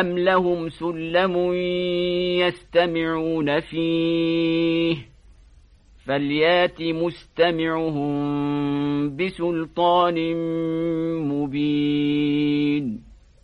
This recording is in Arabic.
أم لهم سلم يستمعون فيه فليات مستمعهم بسلطان مبين